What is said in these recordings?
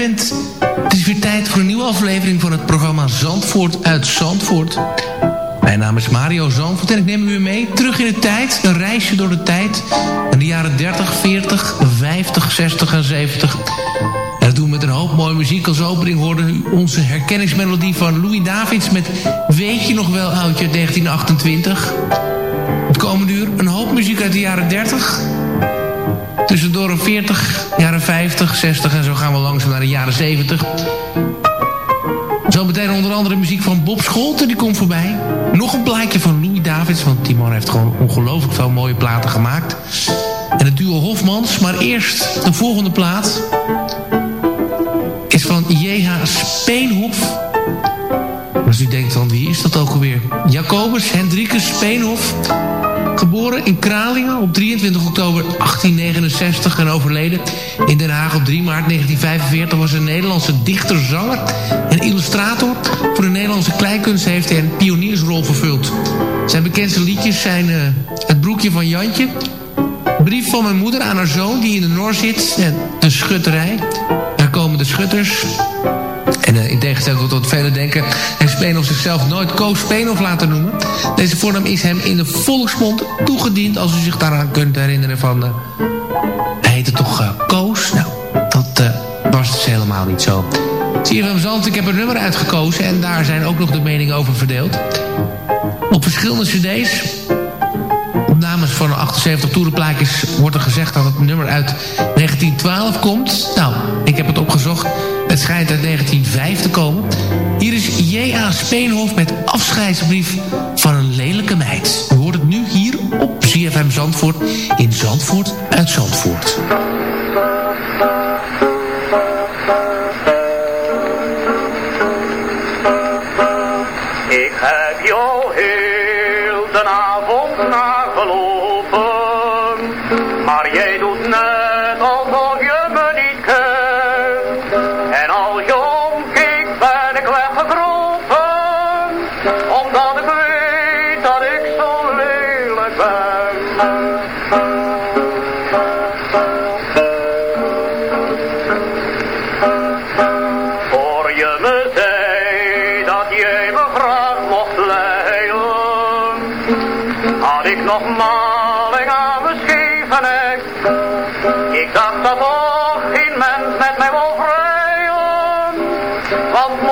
Het is weer tijd voor een nieuwe aflevering van het programma Zandvoort uit Zandvoort. Mijn naam is Mario Zandvoort en ik neem u mee terug in de tijd. Een reisje door de tijd. In de jaren 30, 40, 50, 60 en 70. En dat doen we met een hoop mooie muziek. Als opening hoorde u onze herkenningsmelodie van Louis Davids... met Weet je nog wel oudje 1928. Het komende uur een hoop muziek uit de jaren 30... Tussendoor een 40, jaren 50, 60 en zo gaan we langzaam naar de jaren 70. Zo meteen onder andere muziek van Bob Scholten, die komt voorbij. Nog een plaatje van Louis Davids, want Timon heeft gewoon ongelooflijk veel mooie platen gemaakt. En het duo Hofmans, maar eerst de volgende plaat... is van J.H. Speenhof. Als u denkt van wie is dat ook alweer? Jacobus Hendrikus Speenhof. Geboren in Kralingen op 23 oktober 1869 en overleden in Den Haag op 3 maart 1945... was een Nederlandse dichter, zanger en illustrator. Voor de Nederlandse kleinkunst heeft hij een pioniersrol vervuld. Zijn bekendste liedjes zijn uh, Het broekje van Jantje... Brief van mijn moeder aan haar zoon die in de Noor zit en de schutterij. Daar komen de schutters en uh, in tegenstelling tot wat velen denken... heeft Speenhoff zichzelf nooit Koos Speenhoff laten noemen. Deze voornaam is hem in de volksmond toegediend... als u zich daaraan kunt herinneren van... Uh, hij heette toch uh, Koos? Nou, dat was dus helemaal niet zo. CFM Zand, ik heb een nummer uitgekozen... en daar zijn ook nog de meningen over verdeeld. Op verschillende cd's opnames van 78 toerenplaatjes wordt er gezegd dat het nummer uit 1912 komt. Nou, ik heb het opgezocht. Het schijnt uit 1905 te komen. Hier is J.A. Speenhof met afscheidsbrief van een lelijke meid. U hoort het nu hier op CFM Zandvoort in Zandvoort uit Zandvoort. Mij wil vrijen, want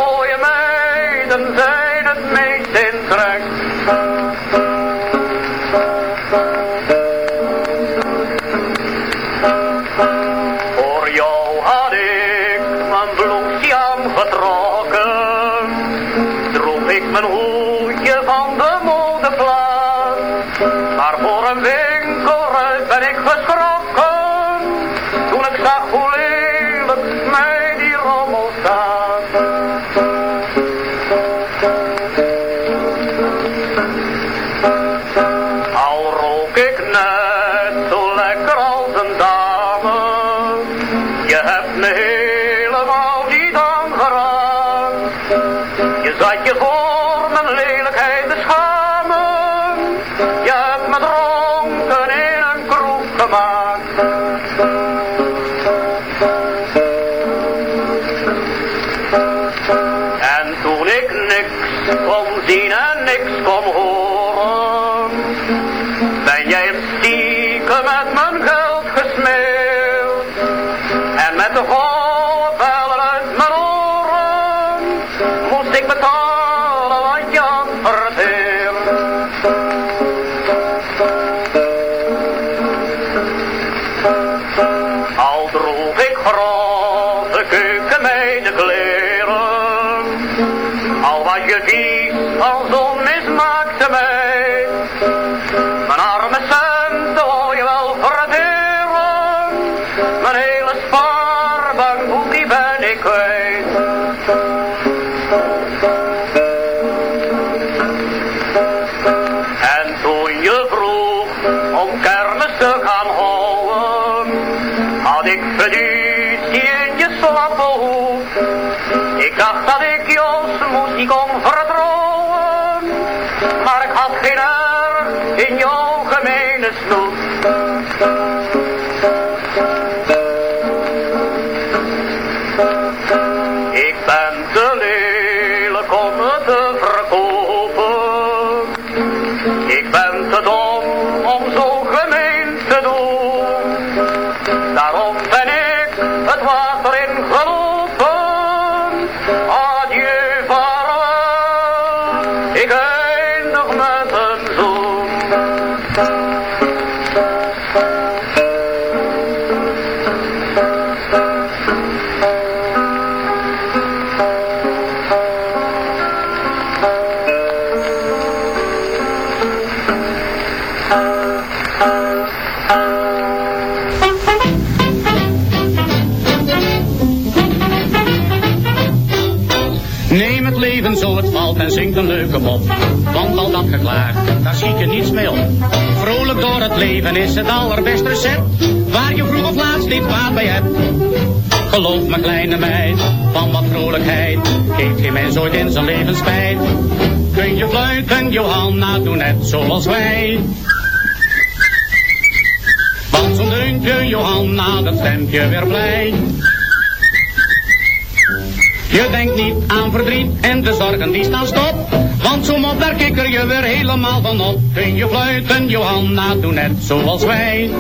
die ben ik kwijt. En toen je vroeg om kermis te gaan houden, had ik fiducie in je slappe hoek. Ik dacht dat ik jouw smoesie kon vertrouwen, maar ik had geen erg in jouw gemene snoep. Leven is het allerbeste recept. Waar je vroeg of laat niet kwaad bij hebt. Geloof me kleine meid, van wat vrolijkheid. Geeft geen mens ooit in zijn leven spijt. Kun je fluiten, Johanna, doe net zoals wij. Want zo'n deuntje, Johanna, dat stemt je weer blij. Je denkt niet aan verdriet en de zorgen die staan stop. Want zo op daar kikker je weer helemaal van op. Kun je fluiten, Johanna, doe net zoals wij.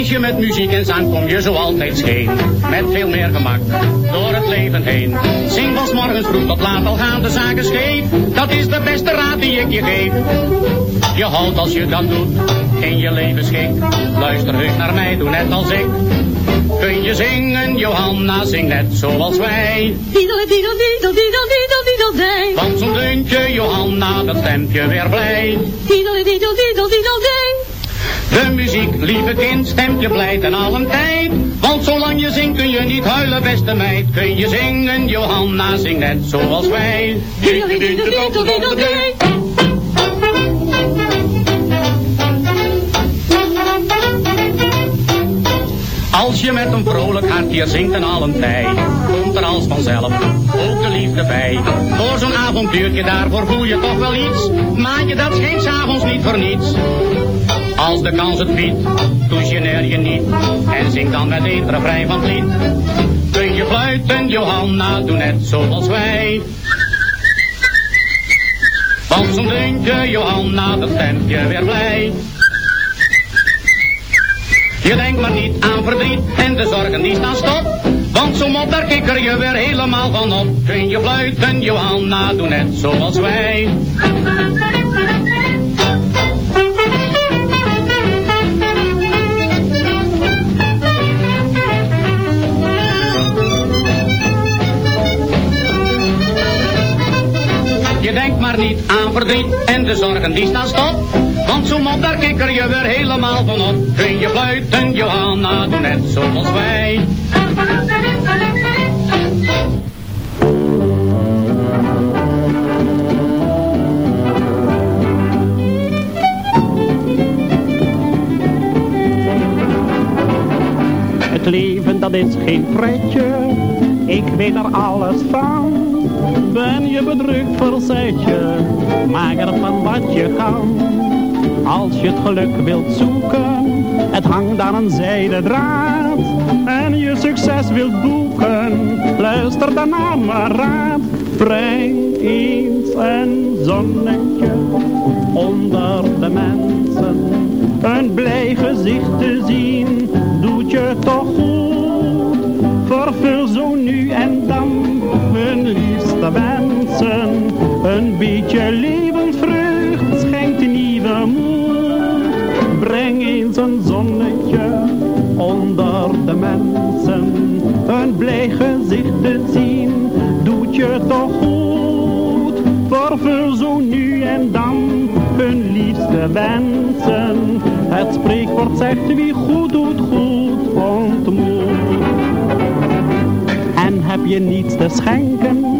Meisje met muziek en zang kom je zo altijd scheen. Met veel meer gemak, door het leven heen. Zing van morgens vroeg tot laat, al gaan de zaken scheef. Dat is de beste raad die ik je geef. Je houdt als je dat doet, in je leven schik. Luister heus naar mij, doe net als ik. Kun je zingen, Johanna, zing net zoals wij. Diedel, diedel, diedel, diedel, diedel, diedel, dij. Van zo'n deuntje, Johanna, dat stemt je weer blij. Diedel, diedel, diedel, diedel, dij. De muziek, lieve kind, stemt je blij ten allen tijd. Want zolang je zingt kun je niet huilen, beste meid. Kun je zingen, Johanna, zing net zoals wij. Als je met een vrolijk hart hier zingt en allen tijd, komt er als vanzelf ook de liefde bij. Voor zo'n avontuurtje daarvoor voel je toch wel iets, maar je dat geen s'avonds niet voor niets. Als de kans het biedt, geneer je niet, en zing dan met een refrein van het lied. Kun je fluiten, Johanna, doe net zoals wij. Want zo'n deuntje, Johanna, dat stemt je weer blij. Je denkt maar niet aan verdriet en de zorgen die staan stop. Want zo mop, daar kikker je weer helemaal van op. Kun je fluiten, Johanna, doe net zoals wij. Niet aan verdriet en de zorgen die staan stop. Want zo mop, daar kikker je weer helemaal van op. Kun je fluiten, Johanna, doe net zoals wij. Het leven dat is geen pretje, ik weet er alles van. Ben je bedrukt, verzet je, maak er van wat je kan. Als je het geluk wilt zoeken, het hangt aan een zijden draad. En je succes wilt boeken, luister dan naar mijn raad. Breng eens een zonnetje onder de mensen. Een blij gezicht te zien, doet je toch goed. Vervul zo liefste wensen. Een beetje levensvreugd schenkt nieuwe moed. Breng eens een zonnetje onder de mensen. Een blij gezicht te zien, doet je toch goed. Vervul zo nu en dan hun liefste wensen. Het spreekwoord zegt wie goed doet, goed ontmoet. En heb je niets te schenken,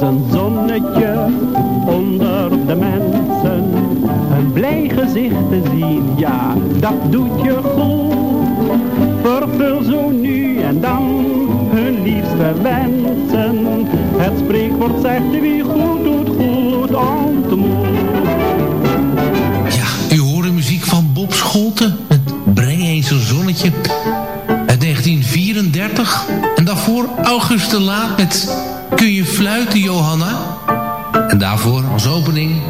een zonnetje onder de mensen. Een blij gezicht te zien, ja, dat doet je goed. Vervul zo nu en dan hun liefste wensen. Het spreekwoord zegt wie goed doet, goed ontmoet. Ja, u hoort de muziek van Bob Scholten. Het breng eens een zonnetje. Het 1934. En daarvoor August Laat met Kun je fluiten, Johanna? En daarvoor als opening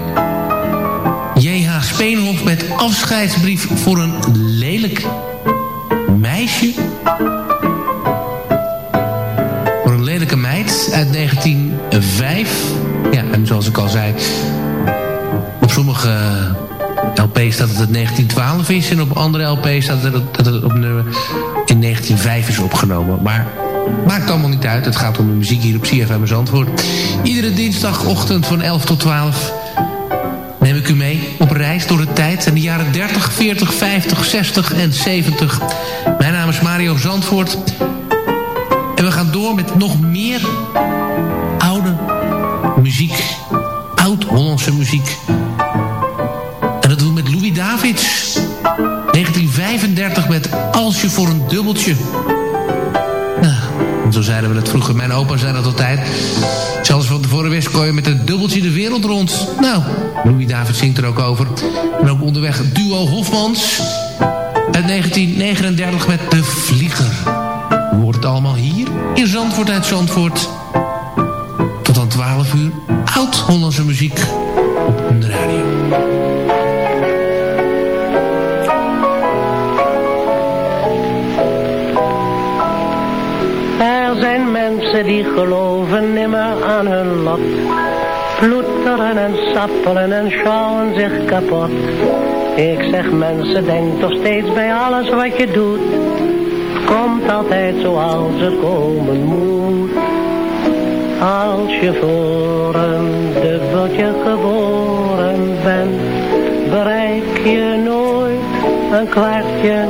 J.H. Speenhof met afscheidsbrief voor een lelijk meisje. Voor een lelijke meid uit 1905. Ja, en zoals ik al zei... op sommige LP's staat het het 1912 is... en op andere LP's staat het dat het op nummer in 1905 is opgenomen. Maar maakt allemaal niet uit. Het gaat om de muziek hier op CFM Zandvoort. Iedere dinsdagochtend van 11 tot 12 neem ik u mee op reis door de tijd. En de jaren 30, 40, 50, 60 en 70. Mijn naam is Mario Zandvoort. En we gaan door met nog meer oude muziek. Oud-Hollandse muziek. En dat doen we met Louis Davids. 1935 met Als je voor een dubbeltje... Zo zeiden we dat vroeger. Mijn opa zei dat altijd. Zelfs van tevoren wist kon je met een dubbeltje de wereld rond. Nou, Louis David zingt er ook over. En ook onderweg duo Hofmans. Uit 1939 met De Vlieger. Hoort het allemaal hier in Zandvoort uit Zandvoort. Tot aan 12 uur. Oud-Hollandse muziek op de radio. Geloven nimmer aan hun lot. Ploeteren en sappelen en schouwen zich kapot. Ik zeg mensen, denk toch steeds bij alles wat je doet. Komt altijd zoals het komen moet. Als je voor een dubbeltje geboren bent, bereik je nooit een kwartje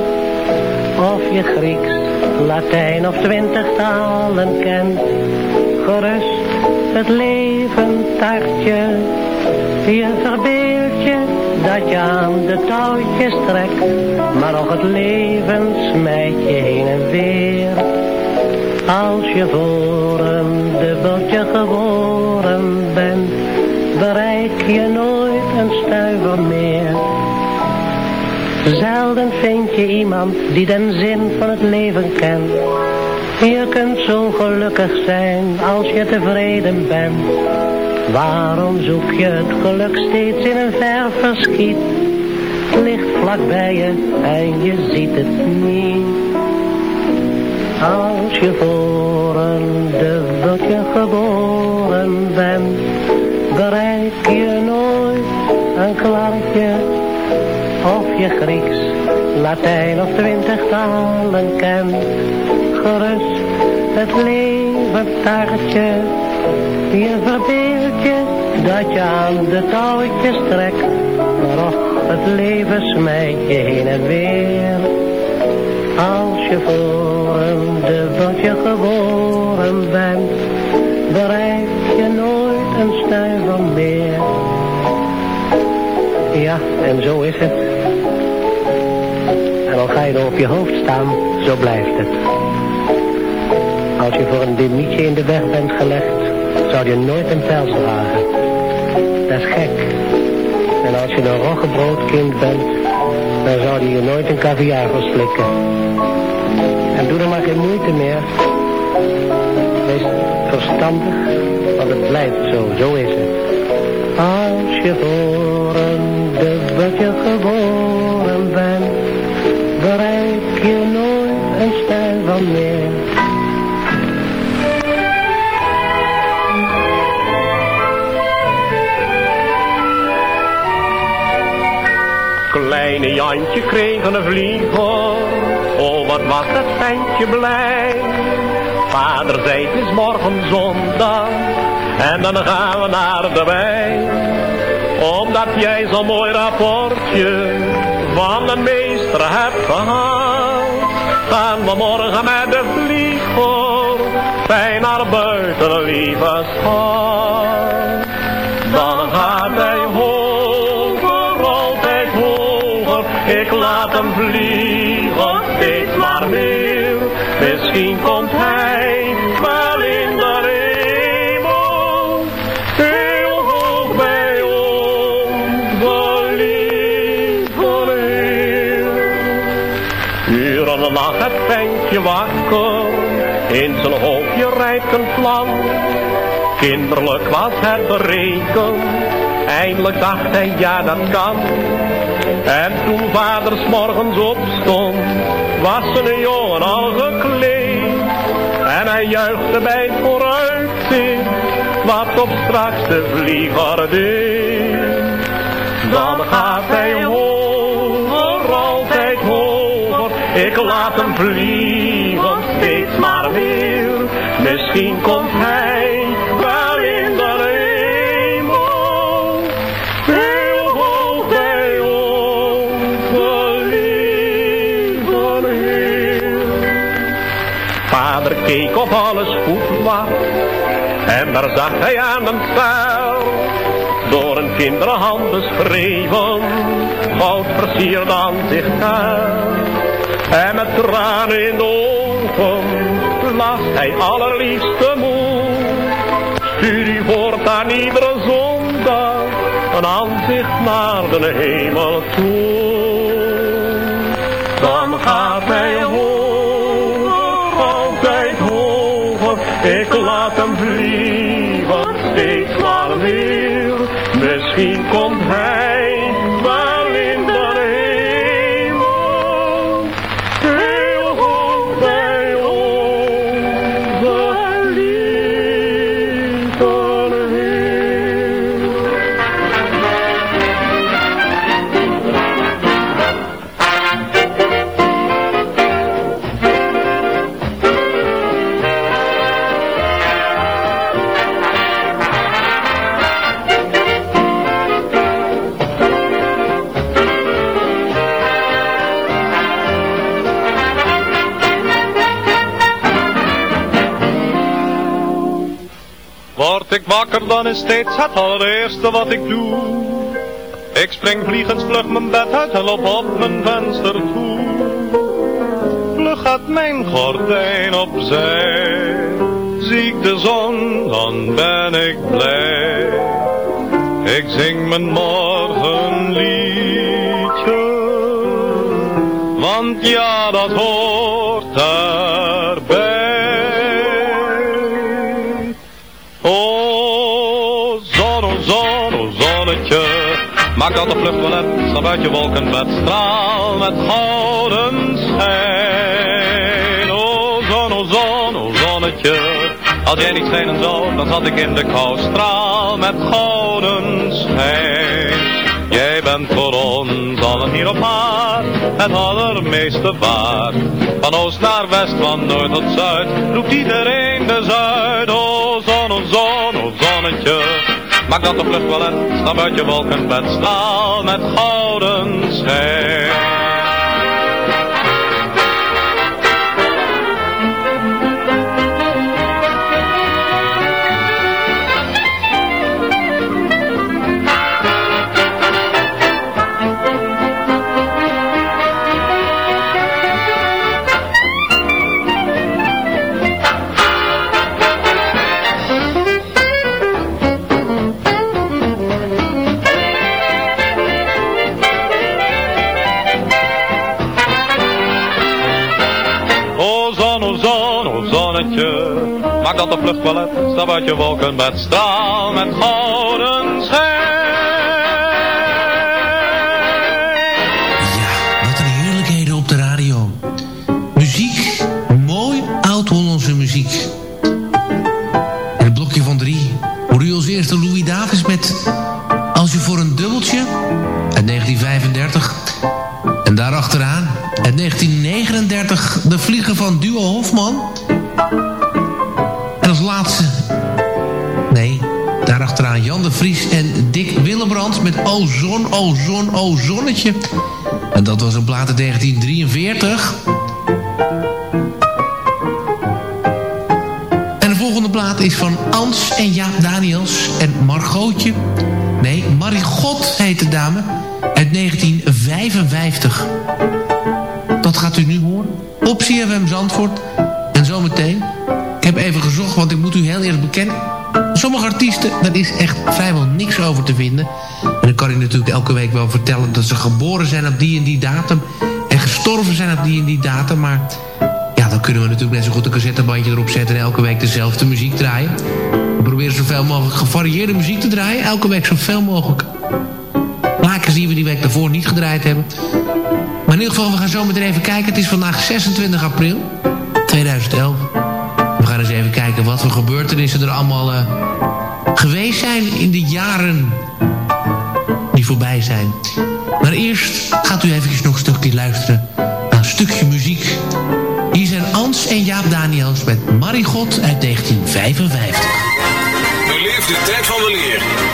of je Grieks, Latijn of twintig talen kent. Gerust het leven tartje, je verbeeld je dat je aan de touwtjes trekt. Maar nog het leven smijt je heen en weer. Als je voor een dubbeltje geboren bent, bereik je nooit een stuiver meer. Zelden vind je iemand die den zin van het leven kent. Je kunt zo gelukkig zijn als je tevreden bent. Waarom zoek je het geluk steeds in een ver verschiet? Het ligt vlak bij je en je ziet het niet. Als je voor een dubbeltje geboren bent, bereik je nooit een kwartje of je Grieks, Latijn of twintig talen kent. Gerust het leven taartje, je verbeeld je dat je aan de touwtjes trekt. Maar och, het leven smijt je heen en weer. Als je voor een dubbeltje geboren bent, bereik je nooit een stuiver meer. Ja, en zo is het. En al ga je er op je hoofd staan, zo blijft het. Als je voor een demietje in de weg bent gelegd, zou je nooit een pels dragen. Dat is gek. En als je een roggebroodkind bent, dan zou je nooit een caviar verslikken. En doe er maar geen moeite meer. Wees verstandig, want het blijft zo, zo is het. Als je voor een Jantje kreeg een vlieger, oh wat was dat ventje blij. Vader zei het is morgen zondag, en dan gaan we naar de wei. Omdat jij zo'n mooi rapportje van de meester hebt gehad. Gaan we morgen met de vlieger, fijn naar buiten, lieve schat. Dan gaat hij hoger, laat hem vliegen, steeds maar meer. Misschien komt hij wel in de hemel. Heel hoog bij ons, geliefde Heer. Uren lag het ventje wakker, in zijn hoofdje rijdt een vlam. Kinderlijk was het berekend, eindelijk dacht hij ja dat kan. En toen vader s morgens opstond, was zijn jongen al gekleed. En hij juichte bij het vooruitzicht, wat op straks de vlieger deed. Dan gaat hij hoger, altijd hoger, ik laat hem vliegen, steeds maar weer. Misschien komt hij alles goed was, en daar zag hij aan een pijl, door een kinderhand beschreven, goud versierd aan zich En met tranen in de ogen las hij allerliefste moe. Stuur u voortaan iedere zondag een aanzicht naar de hemel toe. Dan gaat Ik wakker, dan is steeds het allereerste wat ik doe. Ik spring vliegend vlug mijn bed uit en loop op mijn venster toe. Vlug gaat mijn gordijn opzij. Zie ik de zon, dan ben ik blij. Ik zing mijn morgenliedje. Want ja, dat hoort erbij. Maak dat de vlucht wel net, stap uit je wolkenbed. Straal met gouden schijn. Oh, zon, oh zon, oh zonnetje. Als jij niet schijnen zou, dan zat ik in de kou. Straal met gouden schijn. Jij bent voor ons allen hier op aard het allermeeste waard. Van oost naar west, van noord tot zuid, roept iedereen de zuid. Oh zon, oh zon, oh zonnetje, maak dat de vlucht wel stap uit je wolkenbed. Straal met gouden schijn. Zon, o zon, o zonnetje, maak dat de vlucht wel uit, je wolken met straal met gouden schijn. Ja, wat een heerlijkheden op de radio. Muziek, mooi oud-Hollandse muziek. In het blokje van drie hoorde je als eerste Louis Davis met Als je voor een dubbeltje uit 1935. En daarachteraan uit 1939 de vlieger van Duo Hofman. En als laatste, nee, daarachteraan Jan de Vries en Dick Willebrands met O Zon, O Zon, O Zonnetje. En dat was een plaat uit 1943. En de volgende plaat is van Ans en Jaap Daniels en Margootje. Nee, Marigot heet de dame. Uit 1945. 55. Dat gaat u nu horen. Op CFM Zandvoort. En zometeen. Ik heb even gezocht, want ik moet u heel eerlijk bekennen. Sommige artiesten, daar is echt vrijwel niks over te vinden. En dan kan ik natuurlijk elke week wel vertellen... dat ze geboren zijn op die en die datum... en gestorven zijn op die en die datum. Maar ja, dan kunnen we natuurlijk net zo goed een cassettebandje erop zetten... en elke week dezelfde muziek draaien. We proberen zoveel mogelijk gevarieerde muziek te draaien. Elke week zoveel mogelijk plaatjes die we die week daarvoor niet gedraaid hebben. Maar in ieder geval, we gaan zo meteen even kijken. Het is vandaag 26 april 2011. We gaan eens even kijken wat voor gebeurtenissen er allemaal uh, geweest zijn in de jaren die voorbij zijn. Maar eerst gaat u even nog een stukje luisteren naar een stukje muziek. Hier zijn Ans en Jaap Daniels met Marigot uit 1955 de tijd van weleer.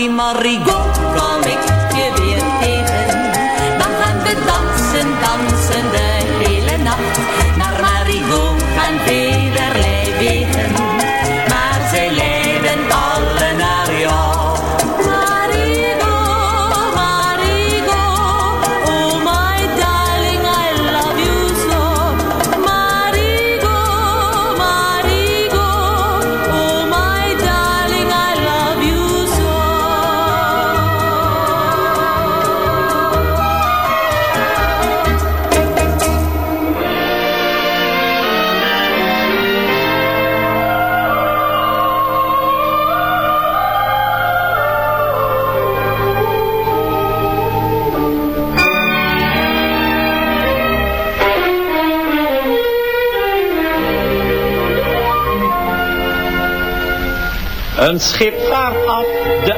Mari, Mari, go.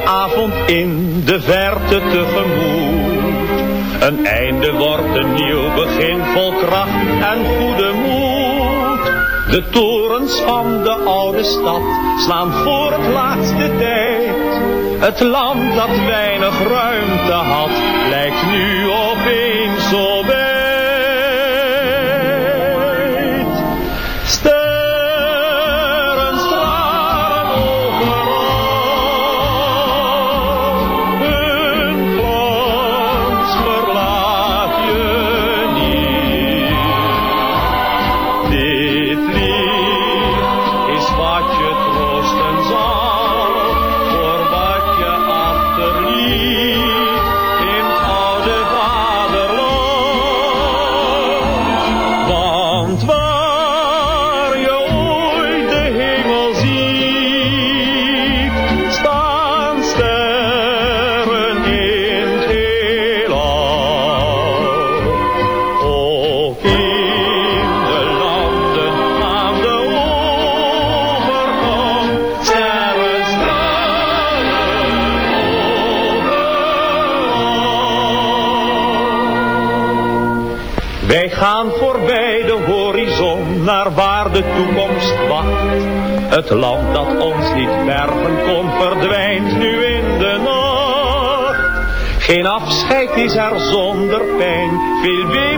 Avond in, de verte tegemoet. Een einde wordt een nieuw begin vol kracht en goede moed. De torens van de oude stad slaan voor het laatste tijd. Het land dat weinig ruimte had, lijkt nu opeens pijn, veel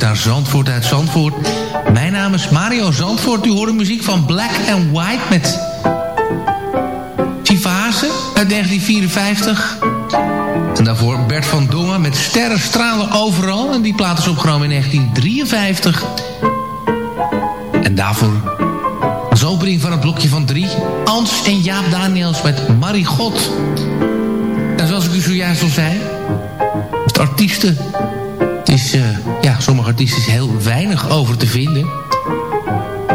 luistert naar Zandvoort uit Zandvoort. Mijn naam is Mario Zandvoort. U hoort de muziek van Black and White met... Tivase uit 1954. En daarvoor Bert van Dongen met Sterren stralen overal. En die plaat is opgenomen in 1953. En daarvoor als opening van het blokje van drie... Ans en Jaap Daniels met Marigot. En zoals ik u zojuist al zei... Het artiesten... Het is, uh, ja, sommige artiesten is heel weinig over te vinden.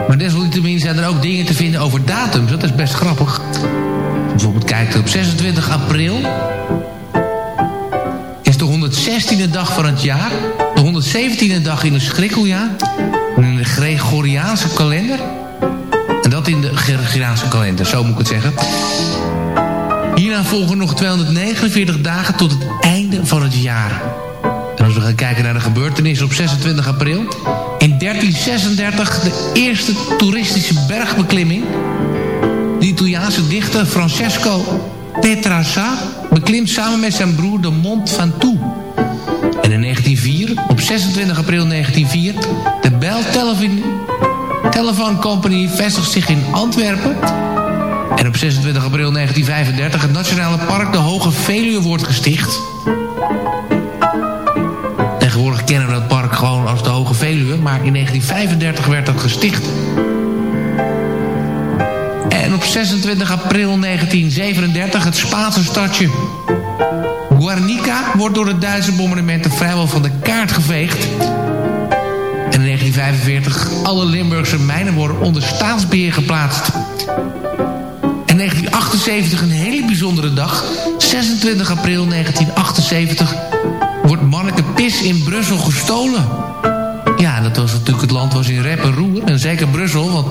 Maar desalniettemin zijn er ook dingen te vinden over datums. Dat is best grappig. Bijvoorbeeld kijkt op 26 april... is de 116e dag van het jaar. De 117e dag in een schrikkeljaar. In de Gregoriaanse kalender. En dat in de Gregoriaanse kalender, zo moet ik het zeggen. Hierna volgen nog 249 dagen tot het einde van het jaar. Als we gaan kijken naar de gebeurtenissen op 26 april... in 1336 de eerste toeristische bergbeklimming... De Italiaanse dichter Francesco Petrarca beklimt samen met zijn broer de Mont Ventoux. En in 1904, op 26 april 1904, de Bell Telephone Company vestigt zich in Antwerpen. En op 26 april 1935 het Nationale Park de Hoge Veluwe wordt gesticht. Kennen dat park gewoon als de Hoge Veluwe, maar in 1935 werd dat gesticht. En op 26 april 1937 het Spaanse stadje Guernica wordt door de Duitse bombardementen vrijwel van de kaart geveegd. En in 1945 alle Limburgse mijnen worden onder staatsbeheer geplaatst. En 1978 een hele bijzondere dag. 26 april 1978 wordt Manneke Pis in Brussel gestolen. Ja, dat was natuurlijk het land was in rep en roer. En zeker Brussel, want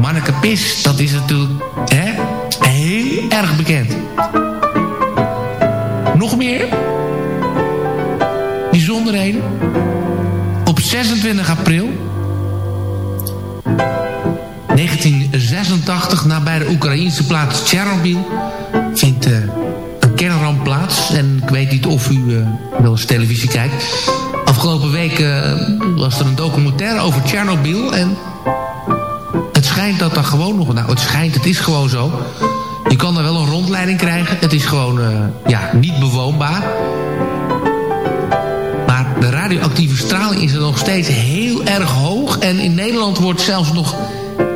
Manneke Pis, dat is natuurlijk hè, heel erg bekend. Nog meer bijzonderheden. Op 26 april 1986, nabij de Oekraïnse plaats Tsjernobyl... vindt uh, En ik weet niet of u uh, wel eens televisie kijkt. Afgelopen week uh, was er een documentaire over Tsjernobyl. En het schijnt dat er gewoon nog... Nou, het schijnt, het is gewoon zo. Je kan daar wel een rondleiding krijgen. Het is gewoon, ja, niet bewoonbaar de radioactieve straling is er nog steeds heel erg hoog. En in Nederland wordt zelfs nog,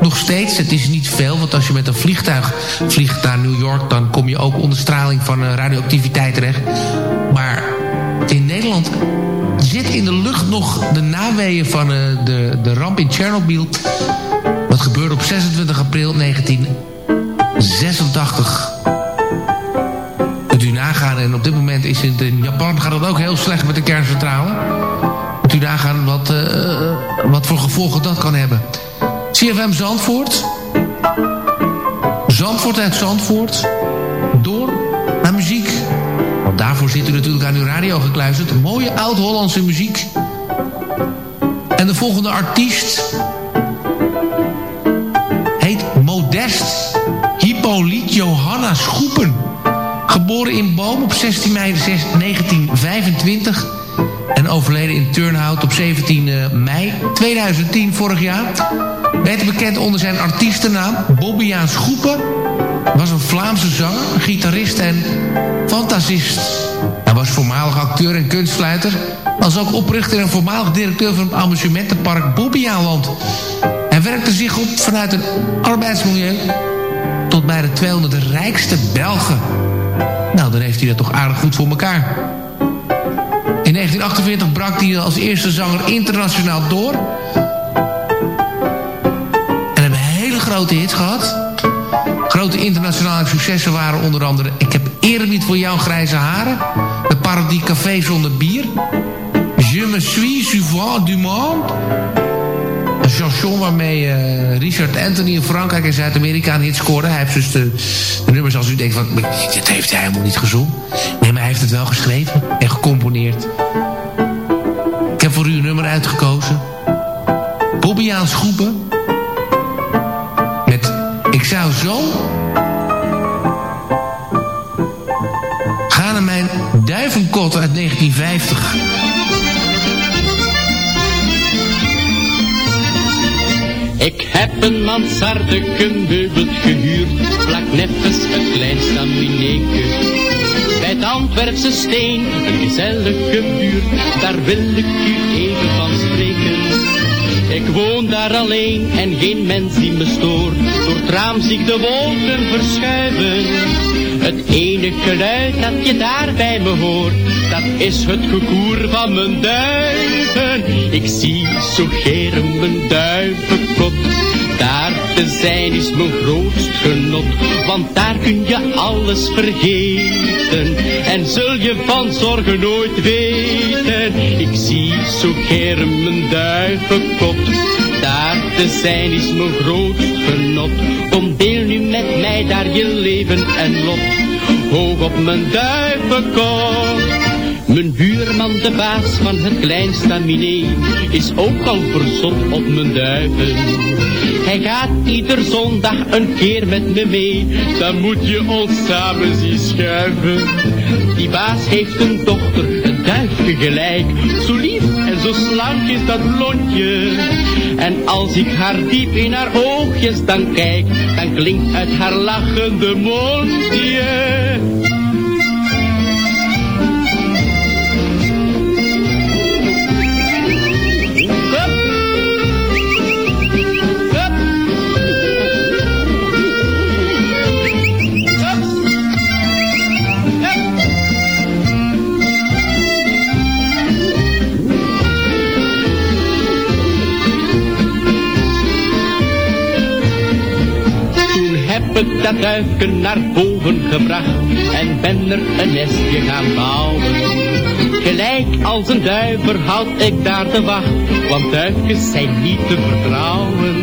nog steeds, het is niet veel... want als je met een vliegtuig vliegt naar New York... dan kom je ook onder straling van uh, radioactiviteit terecht. Maar in Nederland zit in de lucht nog de naweeën van uh, de, de ramp in Tsjernobyl. Wat gebeurde op 26 april 1986 kunt nagaan. En op dit moment is het in Japan gaat het ook heel slecht met de kerncentrale. Kunt u nagaan wat, uh, wat voor gevolgen dat kan hebben. CFM Zandvoort. Zandvoort uit Zandvoort. Door naar muziek. Want daarvoor zit u natuurlijk aan uw radio gekluisterd. Mooie oud-Hollandse muziek. En de volgende artiest... heet Modest Hippolyte Johanna Schoepen. Geboren in Boom op 16 mei 1925 en overleden in Turnhout op 17 eh, mei 2010 vorig jaar. Werd bekend onder zijn artiestennaam Bobbiaan Schoepen. Was een Vlaamse zanger, gitarist en fantasist. Hij was voormalig acteur en kunstfluiter. Als ook oprichter en voormalig directeur van het amusementenpark Bobbejaanland. Hij werkte zich op vanuit een arbeidsmilieu tot bij de 200 rijkste Belgen. Nou, dan heeft hij dat toch aardig goed voor elkaar. In 1948 brak hij als eerste zanger internationaal door. Grote hits gehad. Grote internationale successen waren onder andere... Ik heb eerbied voor jouw grijze haren. De Paradis Café zonder bier. Je me suis souvent du monde. Een chanson waarmee uh, Richard Anthony in Frankrijk en Zuid-Amerika een hit scoorde. Hij heeft dus de, de, nummers als u denkt van... dit heeft hij helemaal niet gezongen. Nee, maar hij heeft het wel geschreven en gecomponeerd. Ik heb voor u een nummer uitgekozen. Bobbiaan Schoepen zou zo... gaan naar mijn duivenkot uit 1950... Ik heb een mansardekenbeubelt gehuurd, vlak netjes een klein stamineke bij het Antwerpse steen, een gezellige buurt, daar wil ik u even van spreken. Ik woon daar alleen en geen mens die me stoort, door het raam zie ik de wolken verschuiven. Het enige geluid dat je daar bij me hoort, dat is het gekoer van mijn duiven. Ik zie zo geren mijn duivenkot. Daar te zijn is mijn grootst genot, want daar kun je alles vergeten. En zul je van zorgen nooit weten. Ik zie zo geren mijn duivenkot. Daar te zijn is mijn grootst genot. Kom deel nu met mij daar je leven en lot. Hoog op mijn duivenkot. Buurman, de baas van het kleinste miné, is ook al verzot op mijn duiven. Hij gaat ieder zondag een keer met me mee, dan moet je ons samen zien schuiven. Die baas heeft een dochter, een duifje gelijk, zo lief en zo slank is dat blondje. En als ik haar diep in haar oogjes dan kijk, dan klinkt uit haar lachende mondje. Dat duiken naar boven gebracht en ben er een nestje gaan bouwen. Gelijk als een duiver houd ik daar de wacht, want duifjes zijn niet te vertrouwen.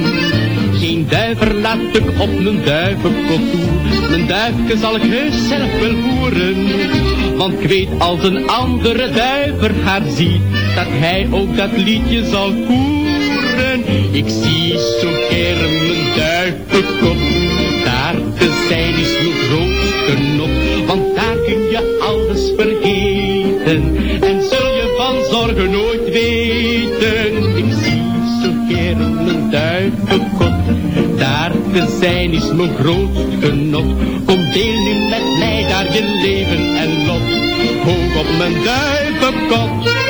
Geen duiver laat ik op mijn duivenkot toe, mijn duifje zal ik heus zelf wel voeren. Want ik weet als een andere duiver haar ziet, dat hij ook dat liedje zal koeren. Ik zie zo keer mijn duivenkot te zijn is mijn groot genot, want daar kun je alles vergeten. En zul je van zorgen nooit weten. Ik zie zo gern mijn duivenkot. Daar te zijn is mijn groot genot. Kom deel nu met mij daar je leven en lot. Hoog op mijn duivenkot.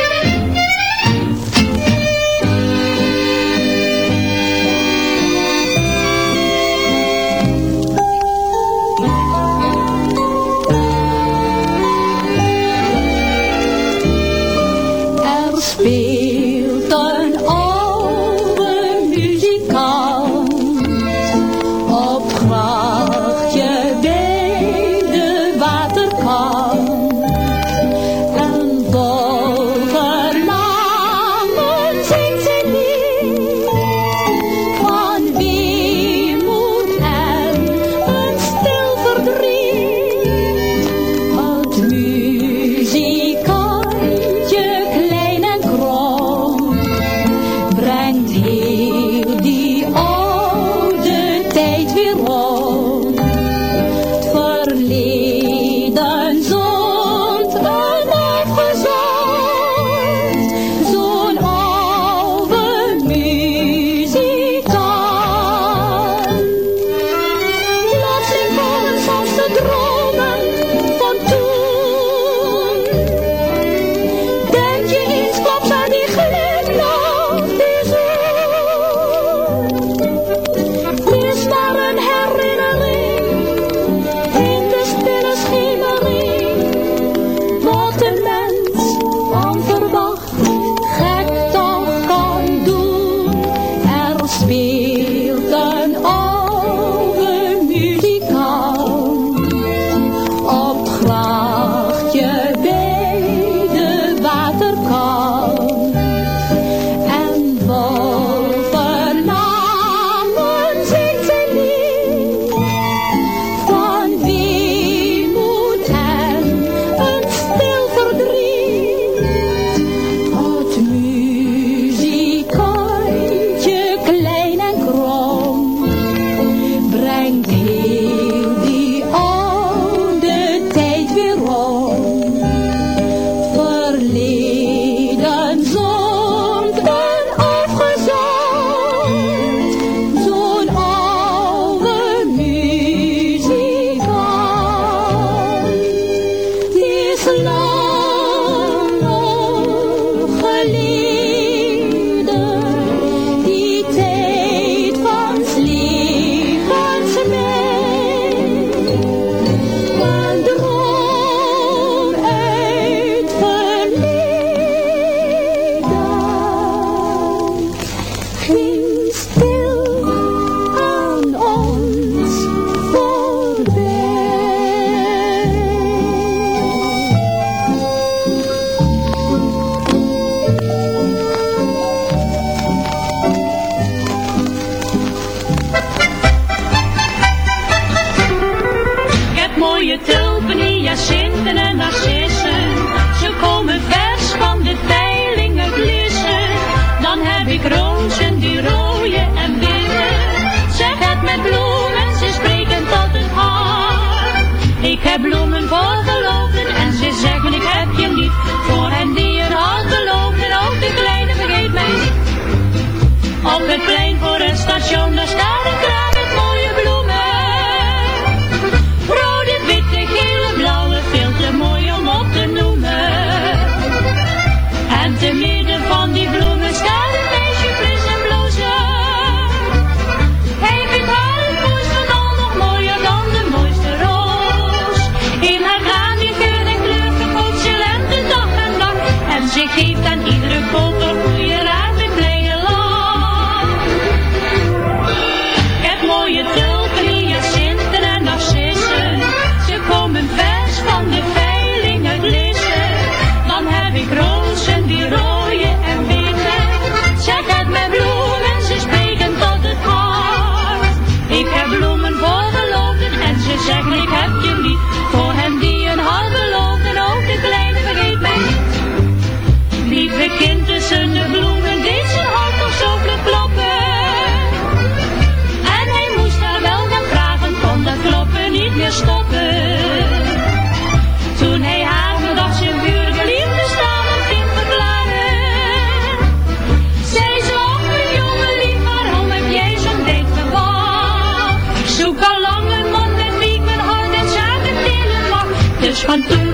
Dus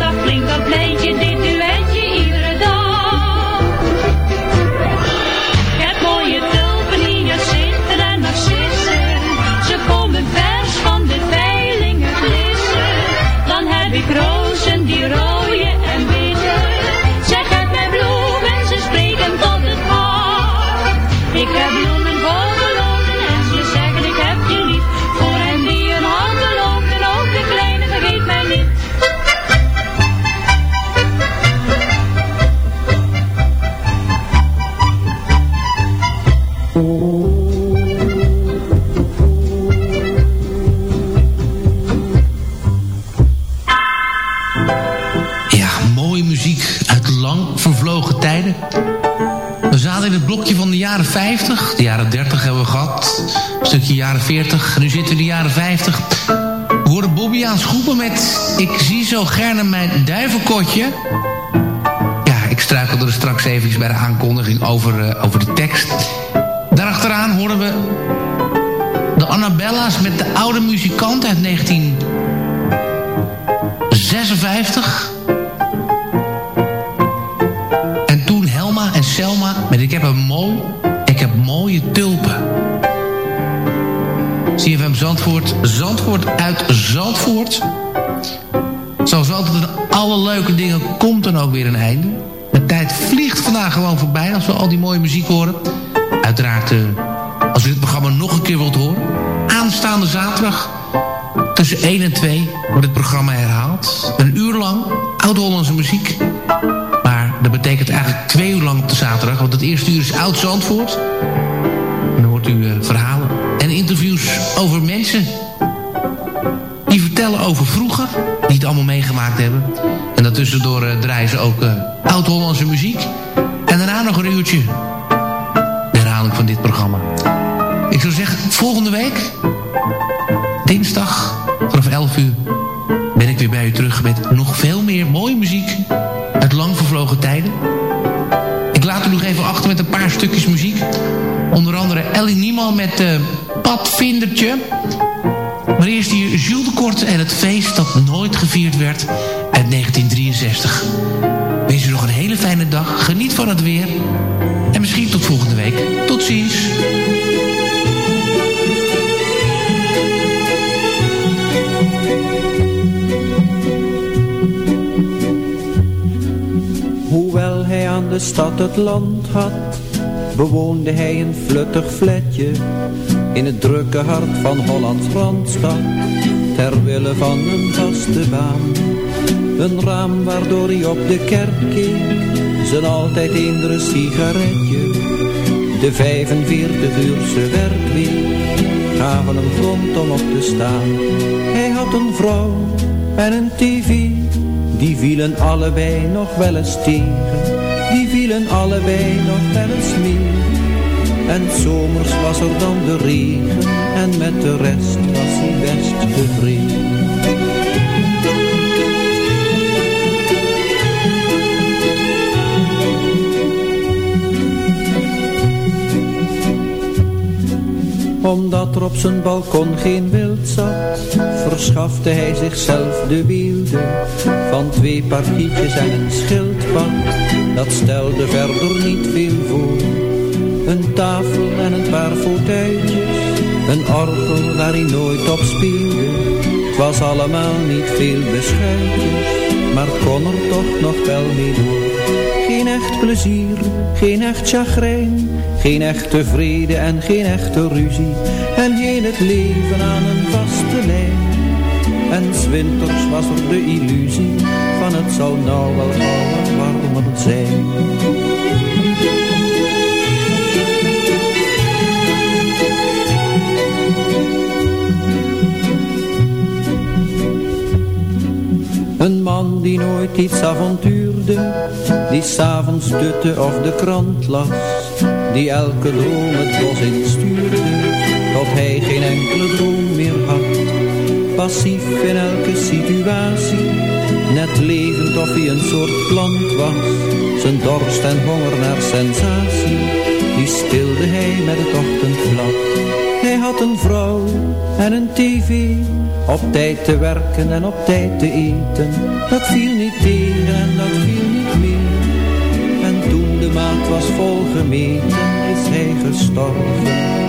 in het blokje van de jaren 50. De jaren 30 hebben we gehad. Een stukje jaren 40. Nu zitten we in de jaren 50. We horen Bobby aan schoepen met... Ik zie zo gerne mijn duivenkotje. Ja, ik struikelde er straks even bij de aankondiging over, eh, over de tekst. Daarachteraan horen we... De Annabella's met de oude muzikant uit 1956. Zandvoort, Zandvoort uit Zandvoort. Zoals altijd in alle leuke dingen komt dan ook weer een einde. De tijd vliegt vandaag gewoon voorbij als we al die mooie muziek horen. Uiteraard, eh, als u dit programma nog een keer wilt horen. Aanstaande zaterdag tussen 1 en 2 wordt het programma herhaald. Een uur lang oud-Hollandse muziek. Maar dat betekent eigenlijk twee uur lang zaterdag. Want het eerste uur is Oud-Zandvoort. Over mensen... die vertellen over vroeger, die het allemaal meegemaakt hebben. En daartussendoor uh, draaien ze ook uh, oud-Hollandse muziek. En daarna nog een uurtje herhaling van dit programma. Ik zou zeggen, volgende week, dinsdag vanaf 11 uur, ben ik weer bij u terug met nog veel meer mooie muziek uit lang vervlogen tijden. Ik laat u nog even achter met een paar stukjes muziek. Andere Ellie Niemann met uh, Padvindertje. Maar eerst hier Jules de Korte en het feest dat nooit gevierd werd uit 1963. Wees u nog een hele fijne dag. Geniet van het weer. En misschien tot volgende week. Tot ziens. Hoewel hij aan de stad het land had, bewoonde hij een fluttig flatje in het drukke hart van Hollands Randstad, ter wille van een vaste baan. Een raam waardoor hij op de kerk keek, zijn altijd eendere sigaretje. De 45 uurse werkweek gaven hem grond om op te staan. Hij had een vrouw en een tv, die vielen allebei nog wel eens tegen. Vielen allebei nog wel eens meer. En zomers was er dan de regen en met de rest was hij best tevreden. Omdat er op zijn balkon geen wild zat, verschafte hij zichzelf de weelde van twee parkietjes en een schildpad. Dat stelde verder niet veel voor. Een tafel en een paar fauteuiltjes, een orgel waar hij nooit op speelde. Het was allemaal niet veel beschuitjes, maar kon er toch nog wel mee door. Geen echt plezier, geen echt chagrijn, geen echte vrede en geen echte ruzie. En geen het leven aan een vaste lijn. En zwinters was er de illusie het zou nou wel warmer zijn. Een man die nooit iets avontuurde, die s'avonds dutte of de krant las, die elke droom het bos instuurde, tot hij geen enkele droom meer had. Passief in elke situatie, net levend of hij een soort plant was, zijn dorst en honger naar sensatie, die stilde hij met het ochtendblad. Hij had een vrouw en een tv, op tijd te werken en op tijd te eten. Dat viel niet tegen en dat viel niet meer. En toen de maat was volgemeten, is hij gestorven